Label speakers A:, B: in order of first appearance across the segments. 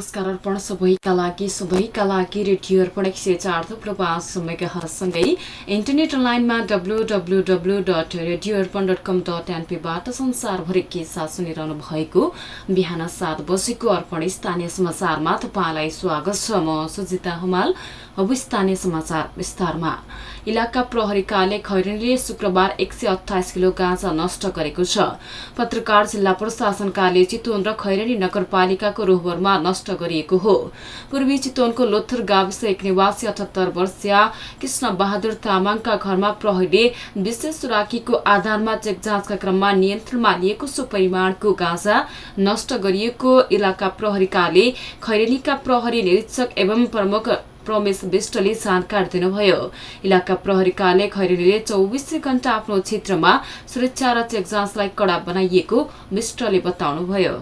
A: नमस्कार अर्पण सबैका लागि सधैँका लागि रेडियो अर्पण एक सय चार थुप्रो पाँच समयका हरसँगै इन्टरनेट अनलाइनमा W W W dot radio Arpan dot com dot एनपीबाट संसारभरि के साथ सुनिरहनु भएको बिहान सात बजेको अर्पण स्थानीय समाचारमा तपाईँलाई स्वागत छ। म सुजिता हमाल अब स्थानीय समाचार विस्तारमा। इलाका प्रहरी कार्य खैरेनीले शुक्रबार एक सय अठाइस किलो गाँजा नष्ट गरेको छ। पत्रकार जिल्ला प्रशासन कार्य चितवन र खैरेनी नगरपालिकाको रोहबरमा नष्ट गरिएको हो। पूर्वी चितवनको लोथर गाविस एक निवासी अठहत्तर वर्षीय कृष्ण बहादुर तामाङका घरमा प्रहरीले विशेष राखीको आधारमा चेक जाँचका क्रममा नियन्त्रणमा लिएको सो परिमाणको गाँजा नष्ट गरिएको इलाका प्रहरी कार्य खैरेनीका प्रहरी निरीक्षक एवं प्रमुख प्रमेश विष्टले जानकारी दिनुभयो। इलाका प्रहरी खैरेनीले चौबिसै घण्टा आफ्नो क्षेत्रमा सुरक्षा र चेक जाँचलाई कड़ा बनाइएको विष्टले बताउनुभयो।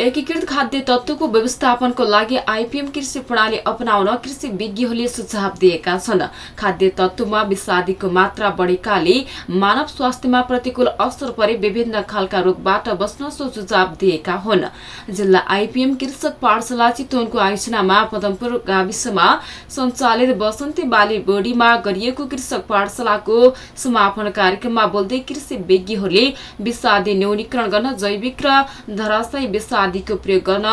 A: एकीकृत खाद्य तत्वको व्यवस्थापनको लागि आइपिएम कृषि प्रणाली अपनाउन कृषि विज्ञहरूले सुझाव दिएका छन्। खाद्य तत्वमा विषादीको मात्रा बढेकाले मानव स्वास्थ्यमा प्रतिकूल असर परे विभिन्न खालका रोगबाट बस्न सो सुझाव दिएका हुन्। जिल्ला आइपिएम कृषक पाठशाला चितवनको आयोजनामा पदमपुर गाविसमा सञ्चालित बसन्ती बाली बोडीमा गरिएको कृषक पाठशालाको समापन कार्यक्रममा बोल्दै कृषि विज्ञहरूले विषादी न्यूनीकरण गर्न जैविक र धराशयी विषादी आदिको प्रयोग गर्न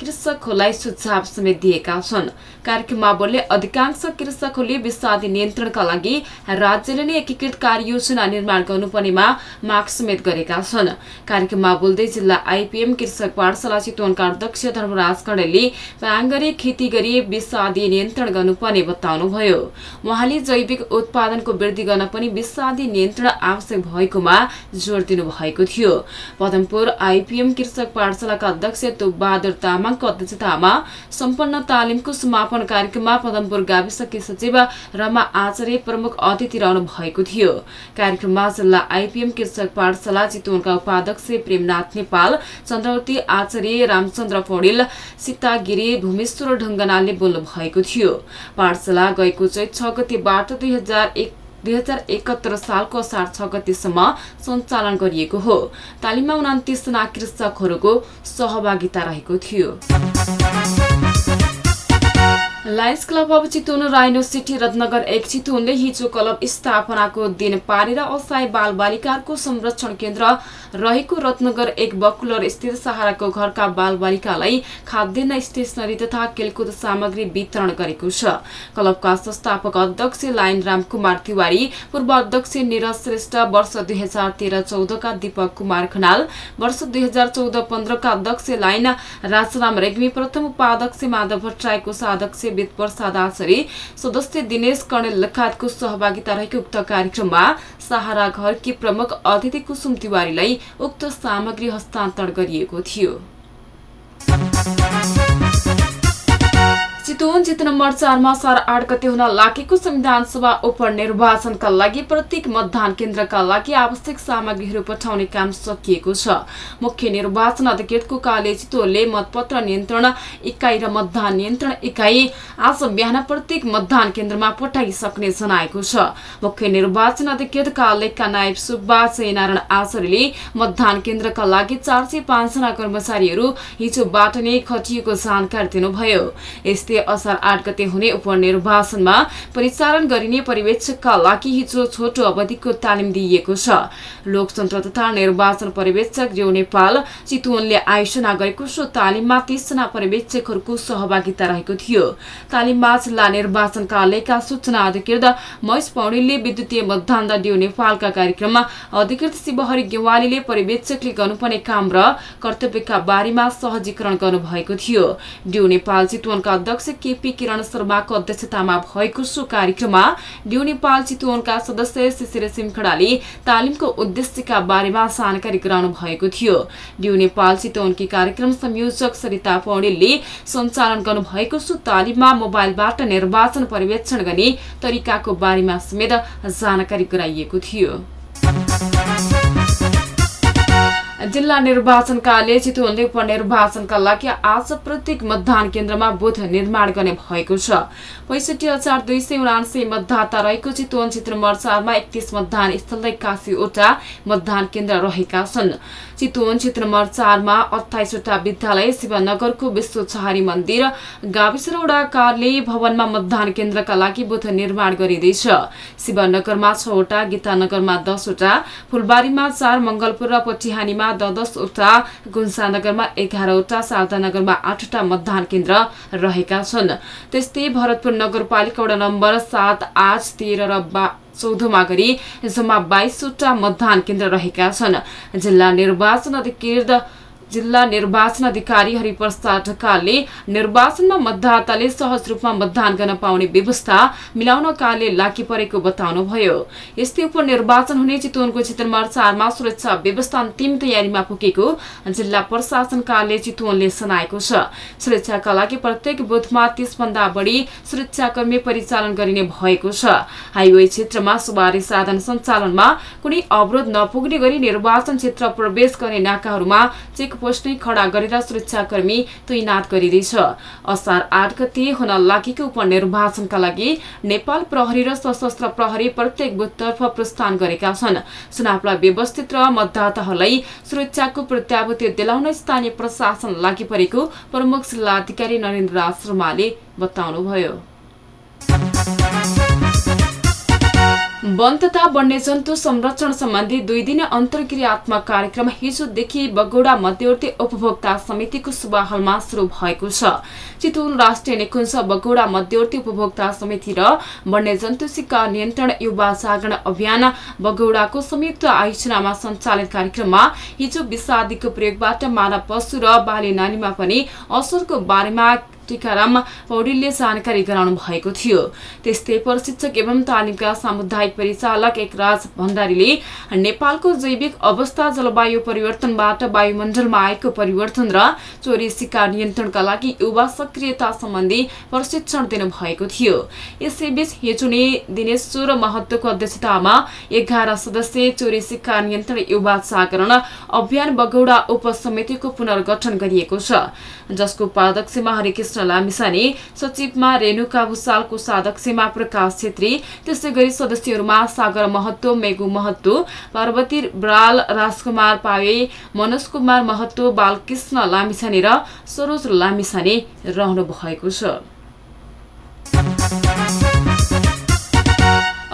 A: कृषकहरूलाई सुझाव समेत दिएका छन्। कार्यक्रममा बोल्ने अधिकांश कृषकहरूले विषादी नियन्त्रणका लागि राज्यले नै एकीकृत कार्ययोजना निर्माण गर्नुपर्नेमा माग समेत गरेका छन्। कार्यक्रममा बोल्दै जिल्ला आइपिएम कृषक पाठशाला चितवनका अध्यक्ष धर्मराज कणेलले पाङ्गरे खेती गरी विषादी नियन्त्रण गर्नुपर्ने बताउनुभयो। उहाँले जैविक उत्पादनको वृद्धि गर्न पनि विषादी नियन्त्रण आवश्यक भएकोमा जोड़ दिनु भएको थियो। पदमपुर आइपिएम कृषक पाठशालाका अध्यक्ष बहादुर तामाङको अध्यक्षतामा सम्पन्न तालिमको समापन कार्यक्रममा पदमपुर गाविसकी सचिव रमा आचार्य प्रमुख अतिथि रहनु भएको थियो। कार्यक्रममा जिल्ला आइपिएम कृषक पाठशाला चितवनका उपाध्यक्ष प्रेमनाथ नेपाल चन्द्रवती आचार्य रामचन्द्र पौडेल सीतागिरी भूमेश्वर ढङ्गनालले बोल्नु भएको थियो। पाठशाला गएको चैत छ गतिबाट दुई हजार एक दुई हजार एकहत्तर सालको असार छ गतिसम्म सञ्चालन गरिएको हो। तालिममा उनातिसजना कृषकहरूको सहभागिता रहेको थियो। Lions club of Chitwan rhino city Ratnanagar एक चितवनले हिजो क्लब स्थापनाको दिन पारेर असहाय बाल बालिकाहरूको संरक्षण केन्द्र रहेको रत्नगर एक बकुलर स्थित सहाराको घरका बाल बालिकालाई खाद्यान्न स्टेसनरी तथा खेलकुद सामग्री वितरण गरेको छ। क्लबका संस्थापक अध्यक्ष लाइन राम कुमार तिवारी पूर्व अध्यक्ष निरज श्रेष्ठ वर्ष दुई हजार तेह्र चौधका दीपक कुमार खनाल वर्ष दुई हजार चौध पन्ध्रका अध्यक्ष लाइन राजराम रेग्मी प्रथम उपाध्यक्ष माधव भट्टराईको साध्यक्ष वेद प्रसाद आचार्य सदस्य दिनेश कणेल लगायतको सहभागिता रहेको उक्त कार्यक्रममा सहारा घरकी प्रमुख अतिथि कुसुम तिवारीलाई उक्त सामग्री हस्तान्तरण गरिएको थियो। चितवन जित नम्बर चारमा सार आठ गते हुन लागेको संविधान सभा उपनिर्वाचनका लागि प्रत्येक मतदान केन्द्रका लागि आवश्यक सामग्रीहरू पठाउने काम सकिएको छ। मुख्य निर्वाचन अधिकृतको कार्य चितवनले मतपत्र नियन्त्रण इकाइ र मतदान नियन्त्रण इकाइ आज बिहान प्रत्येक मतदान केन्द्रमा पठाइसक्ने जनाएको छ। मुख्य निर्वाचन अधिकृत कार्यालयका नायब सुब्बा जयनारायण आचार्यले मतदान केन्द्रका लागि चार सय पाँचजना कर्मचारीहरू हिजोबाट नै खटिएको जानकारी दिनुभयो। यस्तै असार आठ गते हुने उपनिर्वाचनमा परिचालन गरिने पर्यवेक्षकका लागि हिजो छोटो अवधिको तालिम दिइएको छ। लोकतन्त्र तथा निर्वाचन पर्यवेक्षक जो नेपाल चितवनले आयोजना गरेको सो तालिममा तीसजना पर्यवेक्षकहरूको सहभागिता रहेको थियो। तालिममा जिल्ला निर्वाचन कार्यालयका सूचना अधिकृत महेश पौडेलले विद्युतीय मतदान डियो नेपालका कार्यक्रममा अधिकृत शिवहरि गेवालीले पर्यवेक्षकले गर्नुपर्ने काम र कर्तव्यका बारेमा सहजीकरण गर्नुभएको थियो। डियो नेपाल चितवनका अध्यक्ष केपी किरण शर्माको अध्यक्षतामा भएको सो कार्यक्रममा न्यू नेपाल चितवनका सदस्य शिशिर सिमखडाले तालिमको उद्देश्यका बारेमा जानकारी गराउनु भएको थियो। न्यू नेपाल चितवनकी कार्यक्रम संयोजक सरिता पौडेलले सञ्चालन गर्नुभएको सो तालिममा मोबाइलबाट निर्वाचन पर्यवेक्षण गर्ने तरिकाको बारेमा समेत जानकारी गराइएको थियो। जिल्ला निर्वाचन कार्यालय चितवनले उपनिर्वाचनका लागि आज प्रत्येक मतदान केन्द्रमा बुथ निर्माण गर्ने भएको छ। पैसठी हजार दुई सय उनासी मतदाता रहेको चितवन क्षेत्र नम्बर एकतिस मतदान स्थल एकासीवटा मतदान केन्द्र रहेका छन्। चितवन क्षेत्र नम्बर चारमा अठाइसवटा विद्यालय शिवनगरको विश्व छहारी मन्दिर गाविस र वडा कार्यालय भवनमा मतदान केन्द्रका लागि बुथ निर्माण गरिँदैछ। शिवनगरमा छवटा गीतानगरमा दसवटा फुलबारीमा चार मंगलपुर र पटिहानीमा द दसवटा गुन्सानगरमा एघारवटा शारदानगरमा आठवटा मतदान केन्द्र रहेका छन्। त्यस्तै भरतपुर नगरपालिका वडा नम्बर सात आठ तेह्र र चौधमा गरी जम्मा बाइसवटा मतदान केन्द्र रहेका छन्। जिल्ला निर्वाचन अधिकृत जिल्ला निर्वाचन अधिकारी हरिप्रसाद ढकालले निर्वाचनमा मतदाताले सहज रूपमा मतदान गर्न पाउने व्यवस्था मिलाउन कार्य लागि परेको बताउनुभयो यस्तै उपनिर्वाचन हुने चितवनको क्षेत्र नम्बर चारमा सुरक्षा व्यवस्था अन्तिम तयारीमा पुगेको जिल्ला प्रशासन कार्यालय चितवनले सुनाएको छ सुरक्षाका लागि प्रत्येक बुथमा तीसभन्दा बढी सुरक्षाकर्मी परिचालन गरिने भएको छ हाइवे क्षेत्रमा सवारी साधन सञ्चालनमा कुनै अवरोध नपुग्ने गरी निर्वाचन क्षेत्र प्रवेश गर्ने नाकाहरूमा चेक पोस्ट नै खडा गरेर सुरक्षाकर्मी तैनात गरिँदैछ। असार आठ गते हुन लागेको उपनिर्वाचनका लागि नेपाल प्रहरी र सशस्त्र प्रहरी प्रत्येक बुथतर्फ प्रस्थान गरेका छन्। चुनावलाई व्यवस्थित र मतदाताहरूलाई सुरक्षाको प्रत्याभूति दिलाउन स्थानीय प्रशासन लागि परेको प्रमुख जिल्लाधिकारी नरेन्द्र शर्माले बताउनुभयो। वन तथा वन्यजन्तु संरक्षण सम्बन्धी दुई दिने अन्तर्क्रियात्मक कार्यक्रम हिजोदेखि बगौडा मध्यवर्ती उपभोक्ता समितिको सुबाहलमा शुरू भएको छ। चितवन राष्ट्रिय निकुञ्ज बगौडा मध्यवर्ती उपभोक्ता समिति र वन्यजन्तु शिकार नियन्त्रण युवा जागरण अभियान बगौडाको संयुक्त आयोजनामा सञ्चालित कार्यक्रममा हिजो विषादीको प्रयोगबाट मानव पशु र बाली नानीमा पनि असरको बारेमा टीकाराम पौडेलले जानकारी गराउनु भएको थियो। त्यस्तै प्रशिक्षक एवं तालिमका सामुदायिक परिचालक एकराज भण्डारीले नेपालको जैविक अवस्था जलवायु परिवर्तनबाट वायुमण्डलमा आएको परिवर्तन र चोरी शिकार नियन्त्रणका लागि युवा सक्रियता सम्बन्धी प्रशिक्षण दिनुभएको थियो। यसैबीच हिजो नै दिनेश्वर महत्वको अध्यक्षतामा एघार सदस्यीय चोरी शिकार नियन्त्रण युवा जागरण अभियान बगौडा उपसमितिको पुनर्गठन गरिएको छ जसको उपाध्यक्षमा हरिकृष्ण कृष्ण लामिसाने सचिवमा रेणुका भूषालको साधक्षमा प्रकाश छेत्री त्यसै गरी सदस्यहरूमा सागर महत्व मेगु महत्व पार्वती बराल राजकुमार पावे मनोज कुमार महत्व बालकृष्ण लामिछाने र सरोज लामिछाने रहनु भएको छ।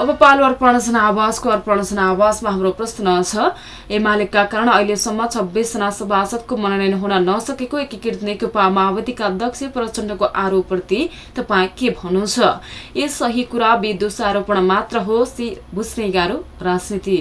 A: अब पालो अर्पण जनावासको अर्पण जनावासमा हाम्रो प्रश्न छ। एमालेका कारण अहिलेसम्म छब्बिसजना सभासदको मनोनयन हुन नसकेको एकीकृत नेकपा माओवादीका अध्यक्ष प्रचण्डको आरोपप्रति तपाईँ के भन्नुहुन्छ? ए सही कुरा बी दोषारोपण मात्र हो सी बुझ्ने गाह्रो राजनीति।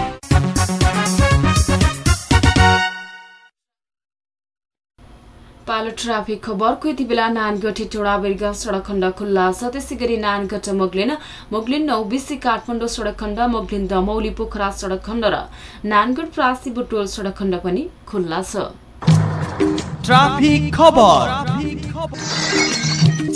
A: पालो ट्राफिक खबरको यति बेला नानगढी टोडा बिर्ग सडक खण्ड खुल्ला छ। त्यसै गरी नानगढ मोगलिन मोगलिन नौबिसी काठमाडौँ सडक खण्ड मोगलिन दमौली पोखरा सडक खण्ड र नानगढ प्रासी बुटोल सडक खण्ड पनि खुल्ला छ।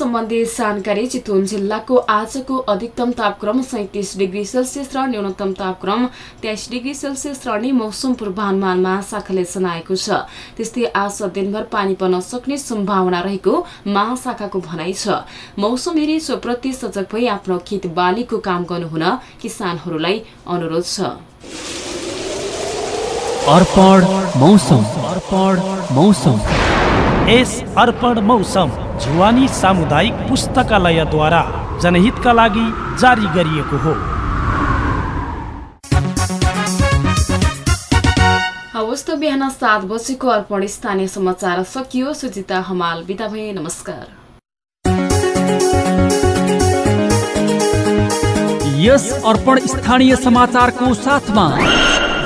A: सम्बन्धी जानकारी चितवन जिल्लाको आजको अधिकतम तापक्रम सैतिस डिग्री सेल्सियस र न्यूनतम तापक्रम तेइस डिग्री सेल्सियस रहने मौसम पूर्वानुमान महाशाखाले जनाएको छ। त्यस्तै आज दिनभर पानी पर्न सक्ने सम्भावना रहेको महाशाखाको भनाइ छ। मौसम हेरी सोप्रति सजग भई आफ्नो खेत बालीको काम गर्नुहुन किसानहरूलाई अनुरोध छ।
B: अर्पण मौसम। अर्पण मौसम।
C: यस अर्पण मौसम जुवानी सामुदायिक पुस्तकालयद्वारा जनहितका लागि जारी गरिएको हो।
A: हवस् त बिहान सात बजेको अर्पण स्थानीय समाचार सकियो सुजिता हमाल बिदा भए नमस्कार।
B: यस अर्पण स्थानीय समाचारको साथमा